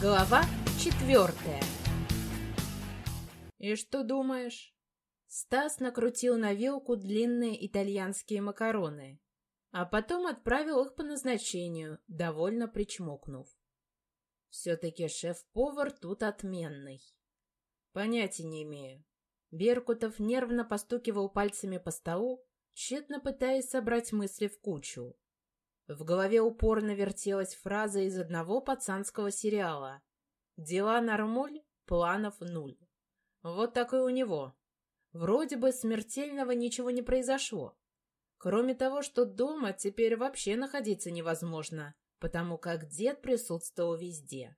Глава четвертая. «И что думаешь?» Стас накрутил на вилку длинные итальянские макароны, а потом отправил их по назначению, довольно причмокнув. Все-таки шеф-повар тут отменный. Понятия не имею. Беркутов нервно постукивал пальцами по столу, тщетно пытаясь собрать мысли в кучу. В голове упорно вертелась фраза из одного пацанского сериала. «Дела нормуль, планов нуль». Вот так и у него. Вроде бы смертельного ничего не произошло. Кроме того, что дома теперь вообще находиться невозможно, потому как дед присутствовал везде.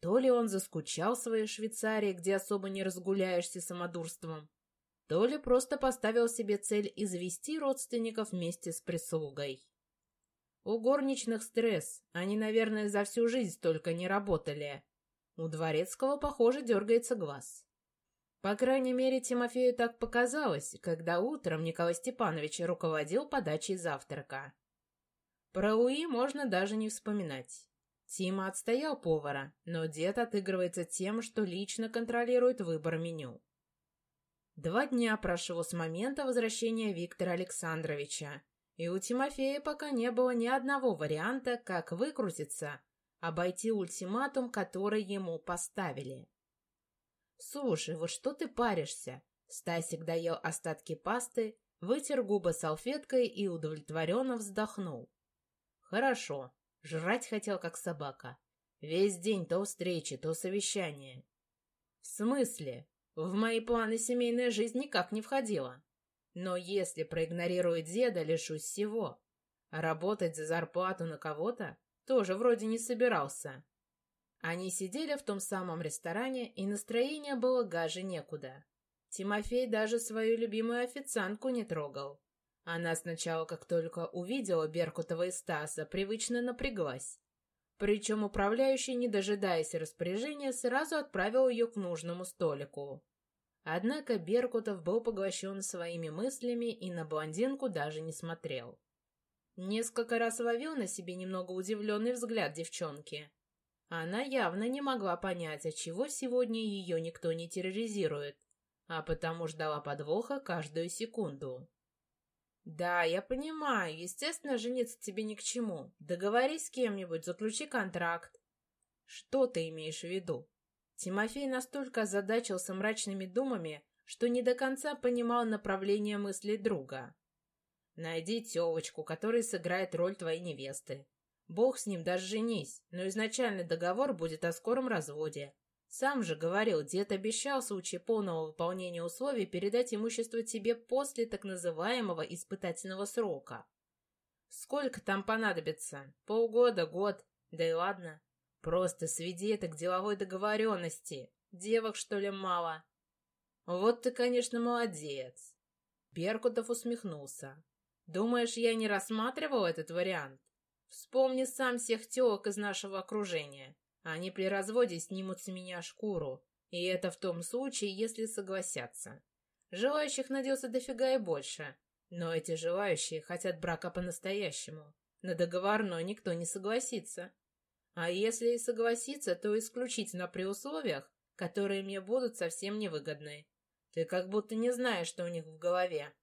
То ли он заскучал в своей Швейцарии, где особо не разгуляешься самодурством, то ли просто поставил себе цель извести родственников вместе с прислугой. У горничных стресс, они, наверное, за всю жизнь столько не работали. У Дворецкого, похоже, дергается глаз. По крайней мере, Тимофею так показалось, когда утром Николай Степанович руководил подачей завтрака. Про Луи можно даже не вспоминать. Тима отстоял повара, но дед отыгрывается тем, что лично контролирует выбор меню. Два дня прошло с момента возвращения Виктора Александровича, и у Тимофея пока не было ни одного варианта, как выкрутиться, обойти ультиматум, который ему поставили. «Слушай, вот что ты паришься?» Стасик доел остатки пасты, вытер губы салфеткой и удовлетворенно вздохнул. «Хорошо. Жрать хотел, как собака. Весь день то встречи, то совещание». «В смысле? В мои планы семейная жизнь никак не входила. Но если проигнорирую деда, лишусь всего. А работать за зарплату на кого-то тоже вроде не собирался. Они сидели в том самом ресторане, и настроение было гаже некуда. Тимофей даже свою любимую официантку не трогал. Она сначала, как только увидела Беркутова и Стаса, привычно напряглась. Причем управляющий, не дожидаясь распоряжения, сразу отправил ее к нужному столику. Однако Беркутов был поглощен своими мыслями и на блондинку даже не смотрел. Несколько раз ловил на себе немного удивленный взгляд девчонки. Она явно не могла понять, отчего сегодня ее никто не терроризирует, а потому ждала подвоха каждую секунду. «Да, я понимаю. Естественно, жениться тебе ни к чему. Договорись с кем-нибудь, заключи контракт». «Что ты имеешь в виду?» Тимофей настолько озадачился мрачными думами, что не до конца понимал направление мыслей друга. «Найди тёлочку, которая сыграет роль твоей невесты. Бог с ним, даже женись, но изначальный договор будет о скором разводе. Сам же говорил, дед обещал в случае полного выполнения условий передать имущество тебе после так называемого испытательного срока. Сколько там понадобится? Полгода, год? Да и ладно. Просто сведи это к деловой договоренности. Девок, что ли, мало? Вот ты, конечно, молодец. Беркутов усмехнулся. Думаешь, я не рассматривал этот вариант? Вспомни сам всех телок из нашего окружения. Они при разводе снимут с меня шкуру. И это в том случае, если согласятся. Желающих найдется дофига и больше. Но эти желающие хотят брака по-настоящему. На договорной никто не согласится. А если и согласиться, то исключительно при условиях, которые мне будут совсем невыгодны. Ты как будто не знаешь, что у них в голове.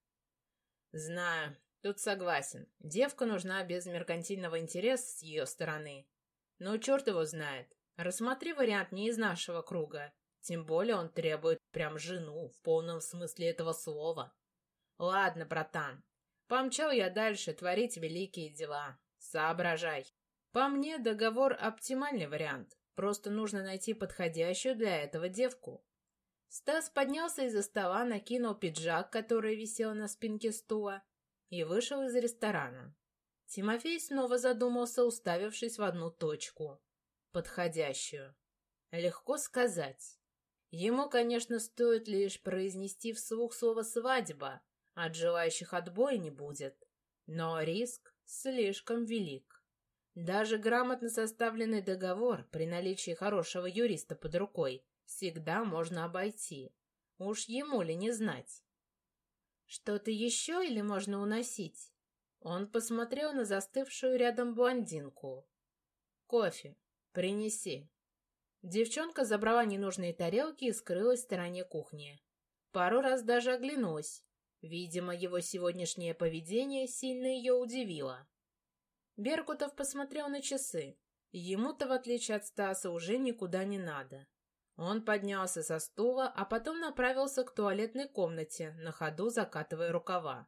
Знаю, тут согласен. Девка нужна без меркантильного интереса с ее стороны. Но черт его знает. Рассмотри вариант не из нашего круга. Тем более он требует прям жену, в полном смысле этого слова. Ладно, братан. Помчал я дальше творить великие дела. Соображай. По мне, договор — оптимальный вариант. Просто нужно найти подходящую для этого девку. Стас поднялся из-за стола, накинул пиджак, который висел на спинке стула, и вышел из ресторана. Тимофей снова задумался, уставившись в одну точку. Подходящую. Легко сказать. Ему, конечно, стоит лишь произнести вслух слово «свадьба», от желающих отбоя не будет. Но риск слишком велик. Даже грамотно составленный договор при наличии хорошего юриста под рукой всегда можно обойти. Уж ему ли не знать? Что-то еще или можно уносить? Он посмотрел на застывшую рядом блондинку. Кофе. Принеси. Девчонка забрала ненужные тарелки и скрылась в стороне кухни. Пару раз даже оглянулась. Видимо, его сегодняшнее поведение сильно ее удивило. Беркутов посмотрел на часы. Ему-то, в отличие от Стаса, уже никуда не надо. Он поднялся со стула, а потом направился к туалетной комнате, на ходу закатывая рукава.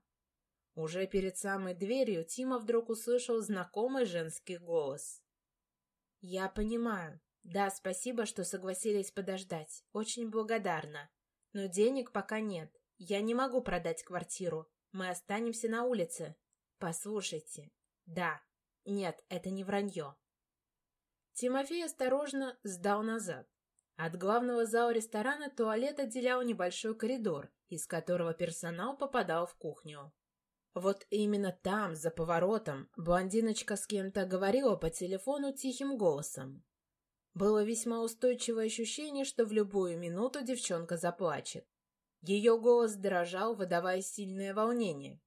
Уже перед самой дверью Тима вдруг услышал знакомый женский голос. «Я понимаю. Да, спасибо, что согласились подождать. Очень благодарна. Но денег пока нет. Я не могу продать квартиру. Мы останемся на улице. Послушайте. Да. Нет, это не вранье». Тимофей осторожно сдал назад. От главного зала ресторана туалет отделял небольшой коридор, из которого персонал попадал в кухню. Вот именно там, за поворотом, блондиночка с кем-то говорила по телефону тихим голосом. Было весьма устойчивое ощущение, что в любую минуту девчонка заплачет. Ее голос дрожал, выдавая сильное волнение.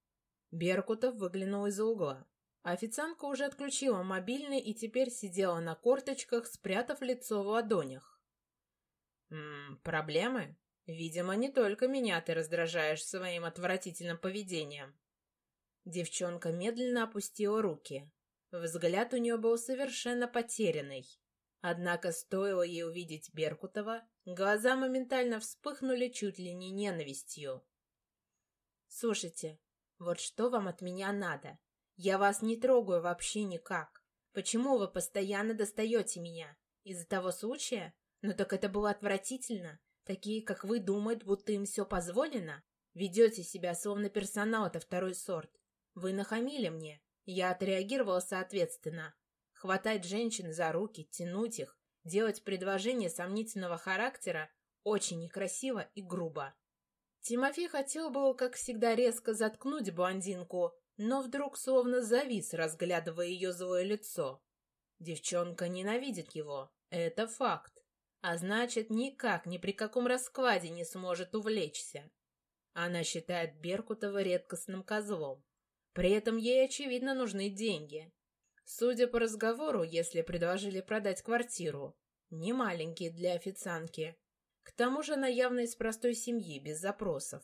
Беркутов выглянул из-за угла. Официантка уже отключила мобильный и теперь сидела на корточках, спрятав лицо в ладонях. «Ммм, проблемы? Видимо, не только меня ты раздражаешь своим отвратительным поведением». Девчонка медленно опустила руки. Взгляд у нее был совершенно потерянный. Однако стоило ей увидеть Беркутова, глаза моментально вспыхнули чуть ли не ненавистью. «Слушайте, вот что вам от меня надо? Я вас не трогаю вообще никак. Почему вы постоянно достаете меня? Из-за того случая? Ну так это было отвратительно. Такие, как вы, думают, будто им все позволено. Ведете себя, словно персонал это второй сорт. Вы нахамили мне. Я отреагировала соответственно. Хватать женщин за руки, тянуть их, делать предложения сомнительного характера очень некрасиво и грубо. Тимофей хотел было, как всегда, резко заткнуть блондинку, но вдруг словно завис, разглядывая ее злое лицо. Девчонка ненавидит его, это факт а значит, никак, ни при каком раскладе не сможет увлечься. Она считает Беркутова редкостным козлом. При этом ей, очевидно, нужны деньги. Судя по разговору, если предложили продать квартиру, не маленькие для официантки. К тому же она явно из простой семьи, без запросов.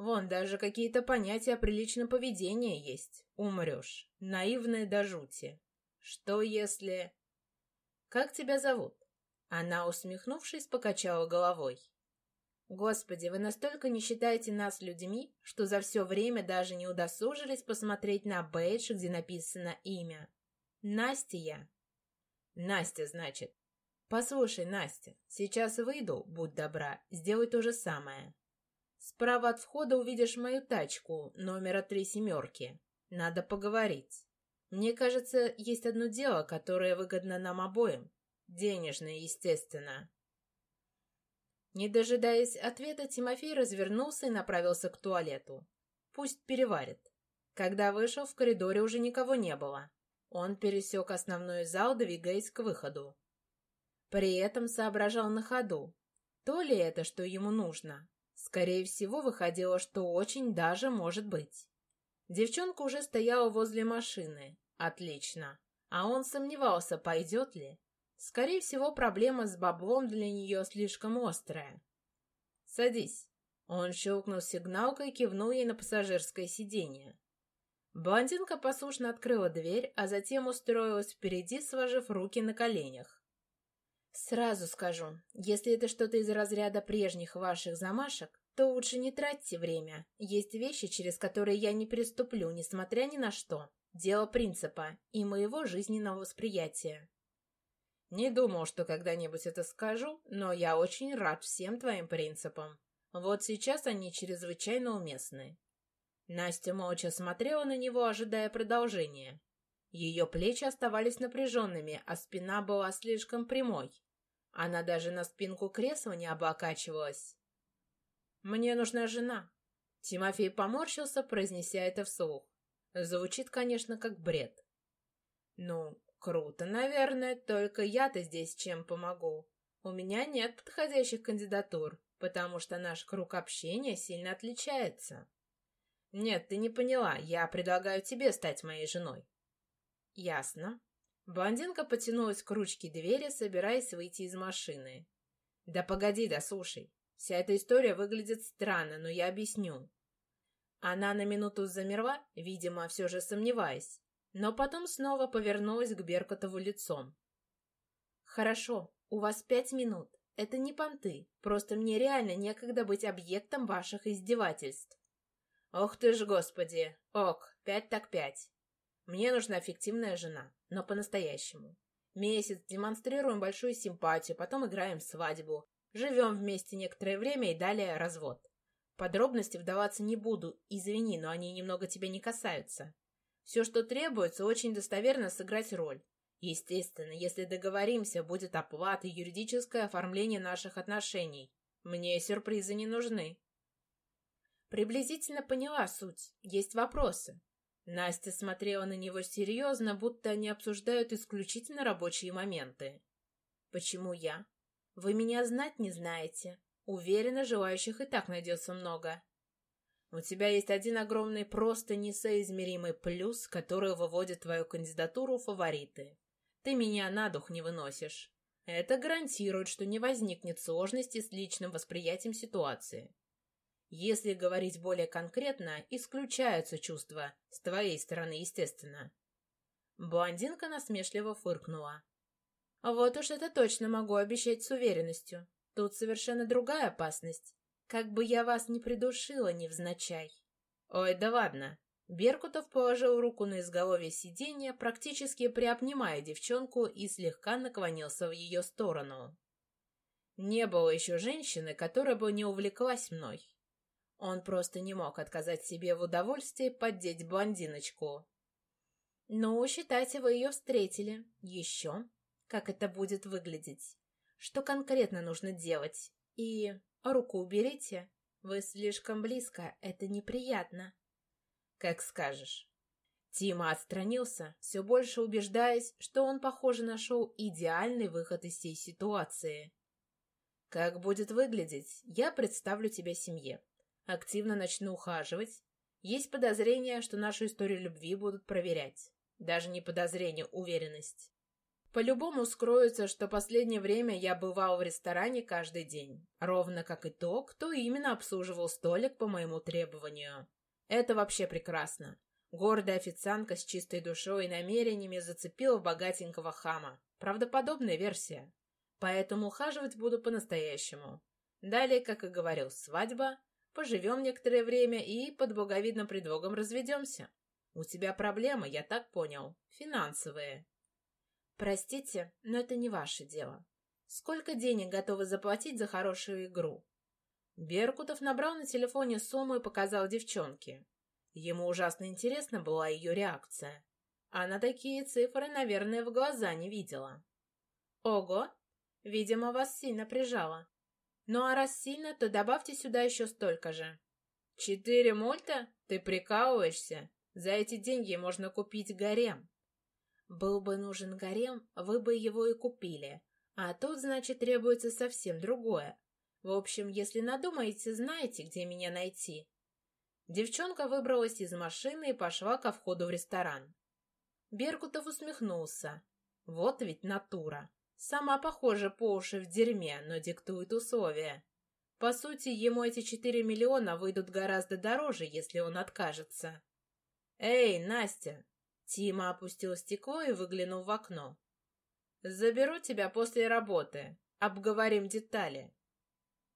Вон, даже какие-то понятия о приличном поведении есть. Умрешь. Наивная до жути. Что если... Как тебя зовут? Она, усмехнувшись, покачала головой. «Господи, вы настолько не считаете нас людьми, что за все время даже не удосужились посмотреть на бейдж, где написано имя. Настя я». «Настя, значит». «Послушай, Настя, сейчас выйду, будь добра, сделай то же самое. Справа от входа увидишь мою тачку, номера три семерки. Надо поговорить. Мне кажется, есть одно дело, которое выгодно нам обоим. Денежные, естественно. Не дожидаясь ответа, Тимофей развернулся и направился к туалету. Пусть переварит. Когда вышел, в коридоре уже никого не было. Он пересек основной зал, двигаясь к выходу. При этом соображал на ходу. То ли это, что ему нужно? Скорее всего, выходило, что очень даже может быть. Девчонка уже стояла возле машины. Отлично. А он сомневался, пойдет ли. Скорее всего, проблема с баблом для нее слишком острая. «Садись». Он щелкнул сигналкой и кивнул ей на пассажирское сиденье. Блондинка послушно открыла дверь, а затем устроилась впереди, сложив руки на коленях. «Сразу скажу, если это что-то из разряда прежних ваших замашек, то лучше не тратьте время. Есть вещи, через которые я не приступлю, несмотря ни на что. Дело принципа и моего жизненного восприятия. Не думал, что когда-нибудь это скажу, но я очень рад всем твоим принципам. Вот сейчас они чрезвычайно уместны. Настя молча смотрела на него, ожидая продолжения. Ее плечи оставались напряженными, а спина была слишком прямой. Она даже на спинку кресла не облокачивалась. «Мне нужна жена». Тимофей поморщился, произнеся это вслух. Звучит, конечно, как бред. «Ну, Круто, наверное, только я-то здесь чем помогу. У меня нет подходящих кандидатур, потому что наш круг общения сильно отличается. Нет, ты не поняла, я предлагаю тебе стать моей женой. Ясно. Блондинка потянулась к ручке двери, собираясь выйти из машины. «Да погоди, да слушай. Вся эта история выглядит странно, но я объясню». Она на минуту замерла, видимо, все же сомневаясь, но потом снова повернулась к Беркотову лицом. «Хорошо, у вас пять минут. Это не понты, просто мне реально некогда быть объектом ваших издевательств». «Ох ты ж, господи! Ок, пять так пять. Мне нужна фиктивная жена, но по-настоящему. Месяц демонстрируем большую симпатию, потом играем свадьбу, живем вместе некоторое время и далее развод. Подробности вдаваться не буду, извини, но они немного тебя не касаются. Все, что требуется, очень достоверно сыграть роль. Естественно, если договоримся, будет оплата и юридическое оформление наших отношений. Мне сюрпризы не нужны. Приблизительно поняла суть. Есть вопросы. Настя смотрела на него серьезно, будто они обсуждают исключительно рабочие моменты. «Почему я? Вы меня знать не знаете. Уверена, желающих и так найдется много. У тебя есть один огромный, просто несоизмеримый плюс, который выводит твою кандидатуру в фавориты. Ты меня на дух не выносишь. Это гарантирует, что не возникнет сложности с личным восприятием ситуации. Если говорить более конкретно, исключаются чувства, с твоей стороны, естественно. Блондинка насмешливо фыркнула. Вот уж это точно могу обещать с уверенностью. Тут совершенно другая опасность. Как бы я вас не придушила невзначай. Ой, да ладно. Беркутов положил руку на изголовье сиденья, практически приобнимая девчонку и слегка наклонился в ее сторону. Не было еще женщины, которая бы не увлеклась мной. Он просто не мог отказать себе в удовольствии поддеть блондиночку. «Ну, считайте, вы ее встретили. Еще? Как это будет выглядеть? Что конкретно нужно делать? И руку уберите. Вы слишком близко, это неприятно». «Как скажешь». Тима отстранился, все больше убеждаясь, что он, похоже, нашел идеальный выход из всей ситуации. «Как будет выглядеть, я представлю тебя семье активно начну ухаживать, есть подозрение, что нашу историю любви будут проверять. Даже не подозрение, уверенность. По-любому скроется, что последнее время я бывал в ресторане каждый день, ровно как и то, кто именно обслуживал столик по моему требованию. Это вообще прекрасно. Гордая официантка с чистой душой и намерениями зацепила богатенького хама. Правдоподобная версия. Поэтому ухаживать буду по-настоящему. Далее, как и говорил, свадьба, Поживем некоторое время и под боговидным предлогом разведемся. У тебя проблемы, я так понял, финансовые. Простите, но это не ваше дело. Сколько денег готовы заплатить за хорошую игру? Беркутов набрал на телефоне сумму и показал девчонке. Ему ужасно интересна была ее реакция. Она такие цифры, наверное, в глаза не видела. Ого! Видимо, вас сильно прижало. Ну а раз сильно, то добавьте сюда еще столько же. Четыре мульта? Ты прикалываешься? За эти деньги можно купить гарем. Был бы нужен гарем, вы бы его и купили. А тут, значит, требуется совсем другое. В общем, если надумаете, знаете, где меня найти. Девчонка выбралась из машины и пошла ко входу в ресторан. Беркутов усмехнулся. Вот ведь натура. Сама, похоже, по уши в дерьме, но диктует условия. По сути, ему эти четыре миллиона выйдут гораздо дороже, если он откажется. «Эй, Настя!» Тима опустил стекло и выглянул в окно. «Заберу тебя после работы. Обговорим детали.